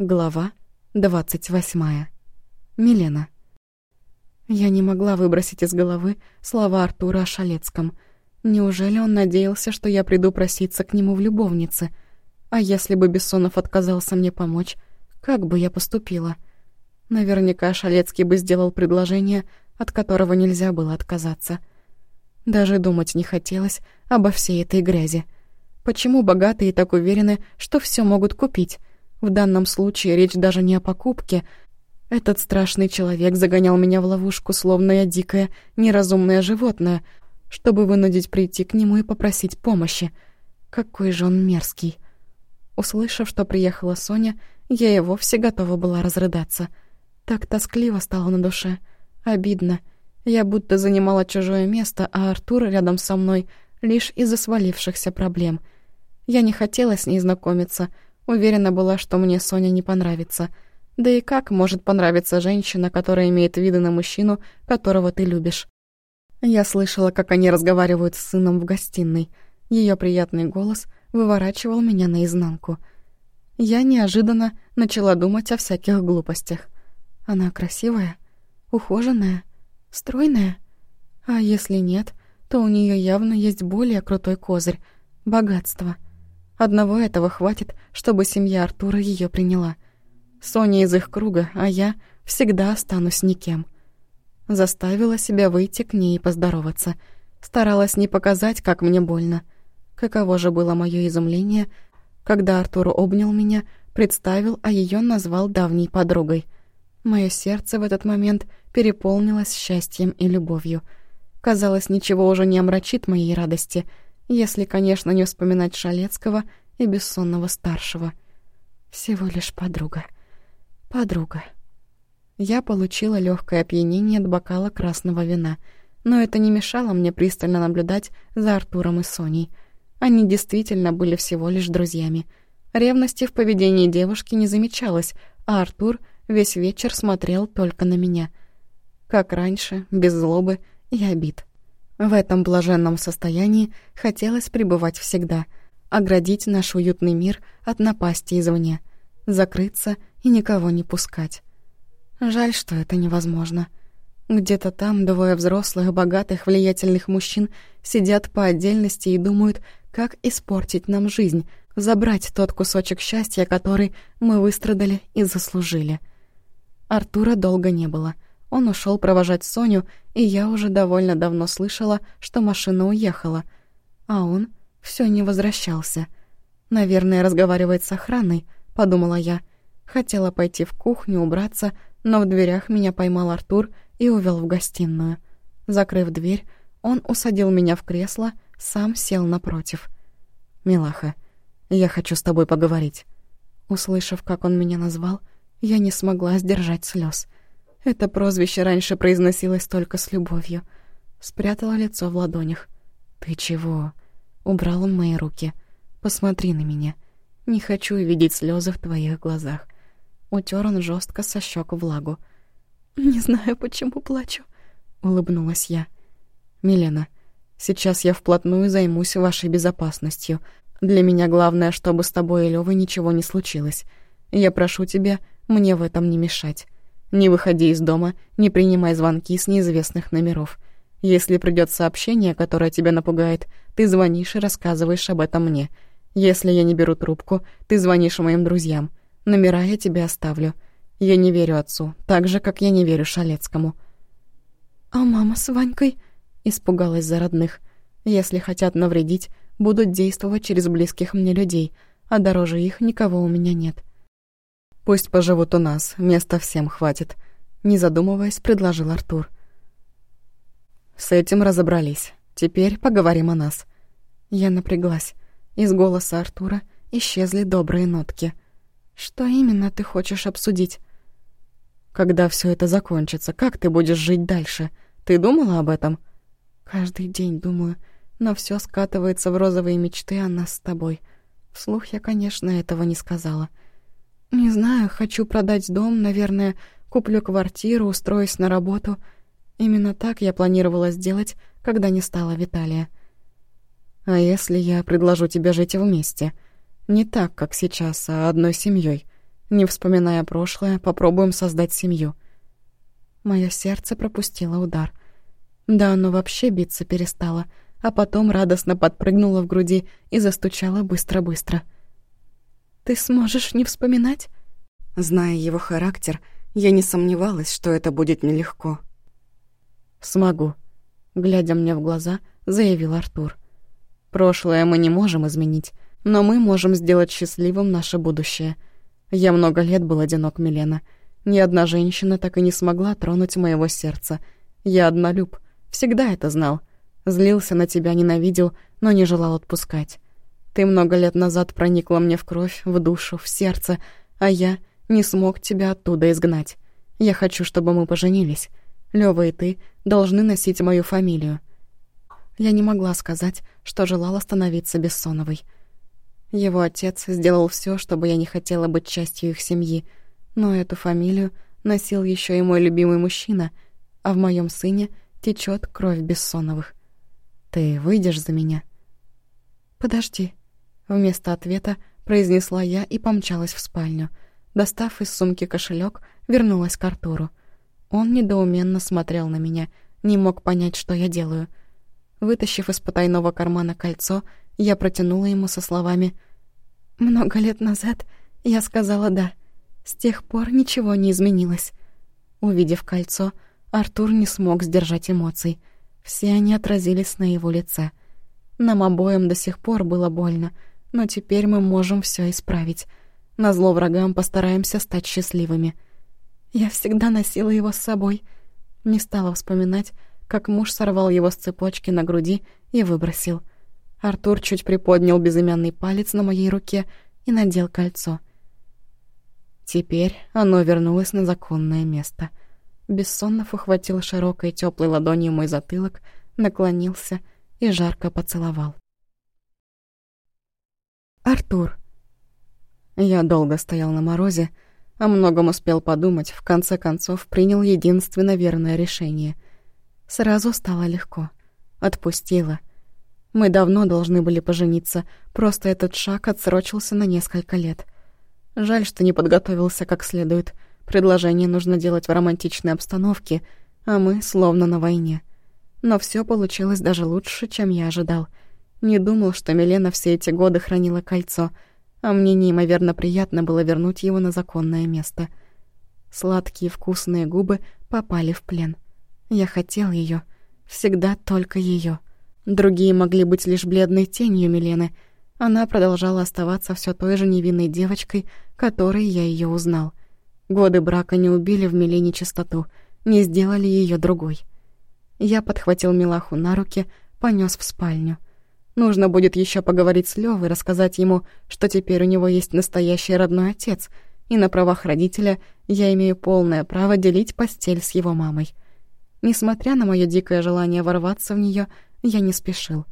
Глава двадцать восьмая. Милена. Я не могла выбросить из головы слова Артура о Шалецком. Неужели он надеялся, что я приду проситься к нему в любовнице? А если бы Бессонов отказался мне помочь, как бы я поступила? Наверняка Шалецкий бы сделал предложение, от которого нельзя было отказаться. Даже думать не хотелось обо всей этой грязи. Почему богатые так уверены, что все могут купить? В данном случае речь даже не о покупке. Этот страшный человек загонял меня в ловушку, словно я дикое, неразумное животное, чтобы вынудить прийти к нему и попросить помощи. Какой же он мерзкий. Услышав, что приехала Соня, я и вовсе готова была разрыдаться. Так тоскливо стало на душе. Обидно. Я будто занимала чужое место, а Артур рядом со мной лишь из-за свалившихся проблем. Я не хотела с ней знакомиться, уверена была, что мне Соня не понравится. Да и как может понравиться женщина, которая имеет виды на мужчину, которого ты любишь? Я слышала, как они разговаривают с сыном в гостиной. Ее приятный голос выворачивал меня наизнанку. Я неожиданно начала думать о всяких глупостях. Она красивая, ухоженная, Стройная? А если нет, то у нее явно есть более крутой козырь — богатство. Одного этого хватит, чтобы семья Артура ее приняла. Соня из их круга, а я всегда останусь никем. Заставила себя выйти к ней и поздороваться. Старалась не показать, как мне больно. Каково же было мое изумление, когда Артур обнял меня, представил, а ее назвал давней подругой. Мое сердце в этот момент переполнилась счастьем и любовью. Казалось, ничего уже не омрачит моей радости, если, конечно, не вспоминать Шалецкого и Бессонного старшего. Всего лишь подруга. Подруга. Я получила легкое опьянение от бокала красного вина, но это не мешало мне пристально наблюдать за Артуром и Соней. Они действительно были всего лишь друзьями. Ревности в поведении девушки не замечалось, а Артур весь вечер смотрел только на меня — как раньше, без злобы и обид. В этом блаженном состоянии хотелось пребывать всегда, оградить наш уютный мир от напасти извне, закрыться и никого не пускать. Жаль, что это невозможно. Где-то там двое взрослых, богатых, влиятельных мужчин сидят по отдельности и думают, как испортить нам жизнь, забрать тот кусочек счастья, который мы выстрадали и заслужили. Артура долго не было — он ушел провожать Соню, и я уже довольно давно слышала, что машина уехала. А он все не возвращался. «Наверное, разговаривает с охраной», — подумала я. Хотела пойти в кухню, убраться, но в дверях меня поймал Артур и увел в гостиную. Закрыв дверь, он усадил меня в кресло, сам сел напротив. «Милаха, я хочу с тобой поговорить». Услышав, как он меня назвал, я не смогла сдержать слез. Это прозвище раньше произносилось только с любовью. Спрятала лицо в ладонях. «Ты чего?» Убрал он мои руки. «Посмотри на меня. Не хочу видеть слезы в твоих глазах». Утер он жестко со щек влагу. «Не знаю, почему плачу», — улыбнулась я. «Милена, сейчас я вплотную займусь вашей безопасностью. Для меня главное, чтобы с тобой и Лёвой ничего не случилось. Я прошу тебя мне в этом не мешать. Не выходи из дома, не принимай звонки с неизвестных номеров. Если придет сообщение, которое тебя напугает, ты звонишь и рассказываешь об этом мне. Если я не беру трубку, ты звонишь моим друзьям. Номера я тебе оставлю. Я не верю отцу, так же, как я не верю Шалецкому». «А мама с Ванькой?» — испугалась за родных. «Если хотят навредить, будут действовать через близких мне людей, а дороже их никого у меня нет. Пусть поживут у нас, места всем хватит. Не задумываясь, предложил Артур. С этим разобрались. Теперь поговорим о нас. Я напряглась. Из голоса Артура исчезли добрые нотки. Что именно ты хочешь обсудить? Когда все это закончится, как ты будешь жить дальше? Ты думала об этом? Каждый день думаю, но все скатывается в розовые мечты о нас с тобой. Вслух я, конечно, этого не сказала. — «Не знаю, хочу продать дом, наверное, куплю квартиру, устроюсь на работу. Именно так я планировала сделать, когда не стала Виталия. А если я предложу тебе жить вместе? Не так, как сейчас, а одной семьей. Не вспоминая прошлое, попробуем создать семью. Мое сердце пропустило удар. Да оно вообще биться перестало, а потом радостно подпрыгнуло в груди и застучало быстро-быстро. «Ты сможешь не вспоминать?» Зная его характер, я не сомневалась, что это будет нелегко. «Смогу», — глядя мне в глаза, заявил Артур. «Прошлое мы не можем изменить, но мы можем сделать счастливым наше будущее. Я много лет был одинок, Милена. Ни одна женщина так и не смогла тронуть моего сердца. Я однолюб, всегда это знал. Злился на тебя, ненавидел, но не желал отпускать. Ты много лет назад проникла мне в кровь, в душу, в сердце, а я не смог тебя оттуда изгнать. Я хочу, чтобы мы поженились. Лёва и ты должны носить мою фамилию. Я не могла сказать, что желала становиться Бессоновой. Его отец сделал все, чтобы я не хотела быть частью их семьи, но эту фамилию носил еще и мой любимый мужчина, а в моем сыне течет кровь Бессоновых. Ты выйдешь за меня? Подожди. Вместо ответа произнесла я и помчалась в спальню — Достав из сумки кошелек, вернулась к Артуру. Он недоуменно смотрел на меня, не мог понять, что я делаю. Вытащив из потайного кармана кольцо, я протянула ему со словами «Много лет назад я сказала «да». С тех пор ничего не изменилось». Увидев кольцо, Артур не смог сдержать эмоций. Все они отразились на его лице. Нам обоим до сих пор было больно, но теперь мы можем все исправить. Назло врагам постараемся стать счастливыми. Я всегда носила его с собой. Не стала вспоминать, как муж сорвал его с цепочки на груди и выбросил. Артур чуть приподнял безымянный палец на моей руке и надел кольцо. Теперь оно вернулось на законное место. Бессоннов ухватил широкой теплой ладонью мой затылок, наклонился и жарко поцеловал. «Артур», я долго стоял на морозе, о многом успел подумать, в конце концов принял единственно верное решение. Сразу стало легко. Отпустила. Мы давно должны были пожениться, просто этот шаг отсрочился на несколько лет. Жаль, что не подготовился как следует. Предложение нужно делать в романтичной обстановке, а мы словно на войне. Но все получилось даже лучше, чем я ожидал. Не думал, что Милена все эти годы хранила кольцо — а мне неимоверно приятно было вернуть его на законное место. Сладкие вкусные губы попали в плен. Я хотел ее, всегда только ее. Другие могли быть лишь бледной тенью Милены. Она продолжала оставаться все той же невинной девочкой, которой я ее узнал. Годы брака не убили в Милене чистоту, не сделали ее другой. Я подхватил Милаху на руки, понес в спальню — Нужно будет еще поговорить с Левой, рассказать ему, что теперь у него есть настоящий родной отец, и на правах родителя я имею полное право делить постель с его мамой. Несмотря на мое дикое желание ворваться в нее, я не спешил.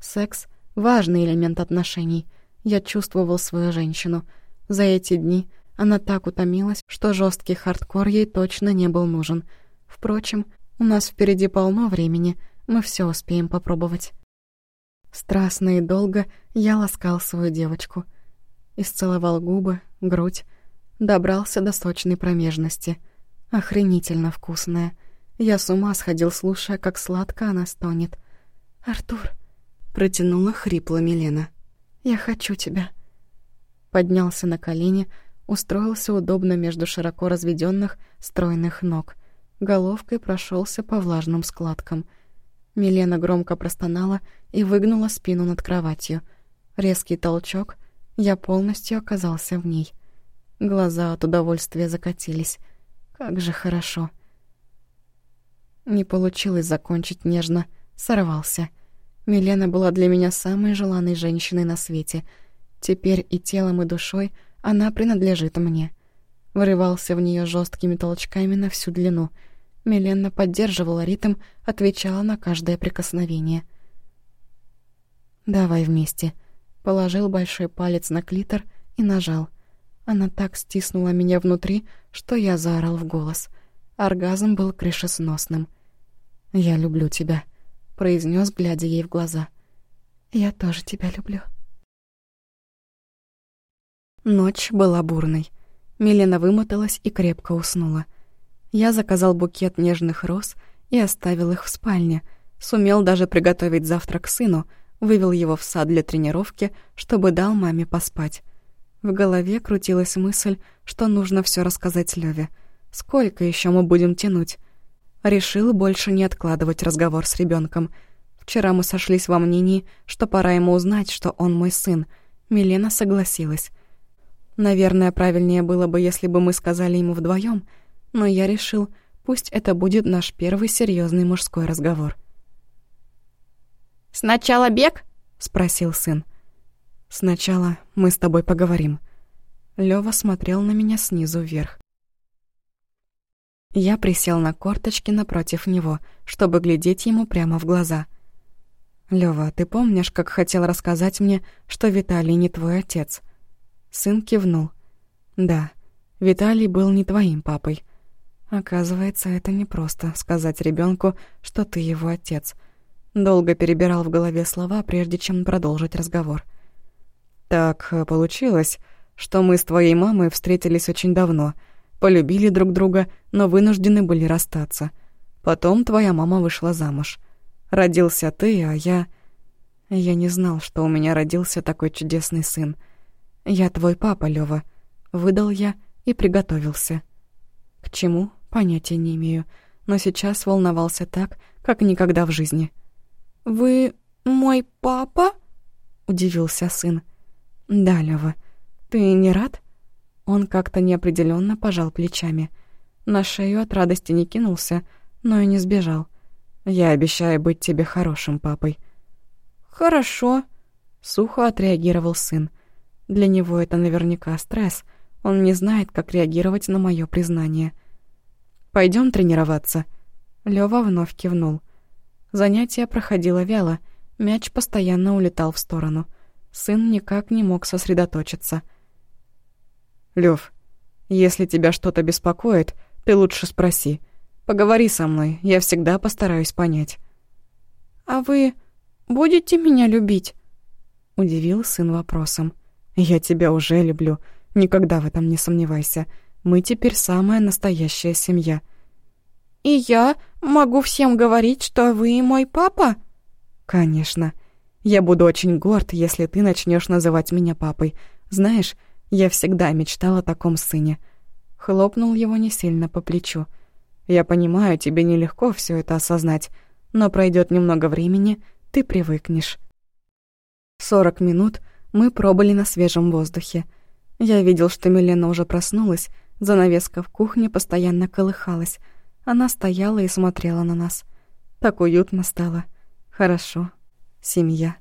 Секс — важный элемент отношений. Я чувствовал свою женщину. За эти дни она так утомилась, что жесткий хардкор ей точно не был нужен. Впрочем, у нас впереди полно времени, мы все успеем попробовать. Страстно и долго я ласкал свою девочку. Исцеловал губы, грудь, добрался до сочной промежности. Охренительно вкусная. Я с ума сходил, слушая, как сладко она стонет. «Артур!» — протянула хрипло Милена. «Я хочу тебя!» Поднялся на колени, устроился удобно между широко разведенных стройных ног. Головкой прошелся по влажным складкам — Милена громко простонала и выгнула спину над кроватью. Резкий толчок, я полностью оказался в ней. Глаза от удовольствия закатились. Как же хорошо. Не получилось закончить нежно, сорвался. Милена была для меня самой желанной женщиной на свете. Теперь и телом, и душой она принадлежит мне. Врывался в нее жесткими толчками на всю длину — Милена поддерживала ритм, отвечала на каждое прикосновение. «Давай вместе». Положил большой палец на клитор и нажал. Она так стиснула меня внутри, что я заорал в голос. Оргазм был крышесносным. «Я люблю тебя», — произнес, глядя ей в глаза. «Я тоже тебя люблю». Ночь была бурной. Милена вымоталась и крепко уснула. Я заказал букет нежных роз и оставил их в спальне. Сумел даже приготовить завтрак сыну, вывел его в сад для тренировки, чтобы дал маме поспать. В голове крутилась мысль, что нужно все рассказать Леве. Сколько еще мы будем тянуть? Решил больше не откладывать разговор с ребенком. Вчера мы сошлись во мнении, что пора ему узнать, что он мой сын. Милена согласилась. Наверное, правильнее было бы, если бы мы сказали ему вдвоем, но я решил, пусть это будет наш первый серьезный мужской разговор. «Сначала бег?» — спросил сын. «Сначала мы с тобой поговорим». Лёва смотрел на меня снизу вверх. Я присел на корточки напротив него, чтобы глядеть ему прямо в глаза. «Лёва, ты помнишь, как хотел рассказать мне, что Виталий не твой отец?» Сын кивнул. «Да, Виталий был не твоим папой. Оказывается, это непросто сказать ребенку, что ты его отец». Долго перебирал в голове слова, прежде чем продолжить разговор. «Так э, получилось, что мы с твоей мамой встретились очень давно», полюбили друг друга, но вынуждены были расстаться. Потом твоя мама вышла замуж. Родился ты, а я... Я не знал, что у меня родился такой чудесный сын. Я твой папа, Лёва. Выдал я и приготовился. К чему? Понятия не имею. Но сейчас волновался так, как никогда в жизни. «Вы мой папа?» — удивился сын. «Да, Лёва. Ты не рад?» Он как-то неопределенно пожал плечами. На шею от радости не кинулся, но и не сбежал. «Я обещаю быть тебе хорошим папой». «Хорошо», — сухо отреагировал сын. Для него это наверняка стресс. Он не знает, как реагировать на мое признание. Пойдем тренироваться». Лёва вновь кивнул. Занятие проходило вяло, мяч постоянно улетал в сторону. Сын никак не мог сосредоточиться — Лев, если тебя что-то беспокоит, ты лучше спроси. Поговори со мной, я всегда постараюсь понять». «А вы будете меня любить?» — удивил сын вопросом. «Я тебя уже люблю, никогда в этом не сомневайся. Мы теперь самая настоящая семья». «И я могу всем говорить, что вы мой папа?» «Конечно. Я буду очень горд, если ты начнешь называть меня папой. Знаешь, я всегда мечтал о таком сыне. Хлопнул его не сильно по плечу. Я понимаю, тебе нелегко все это осознать, но пройдет немного времени, ты привыкнешь. Сорок минут мы пробыли на свежем воздухе. Я видел, что Милена уже проснулась, занавеска в кухне постоянно колыхалась. Она стояла и смотрела на нас. Так уютно стало. Хорошо. Семья.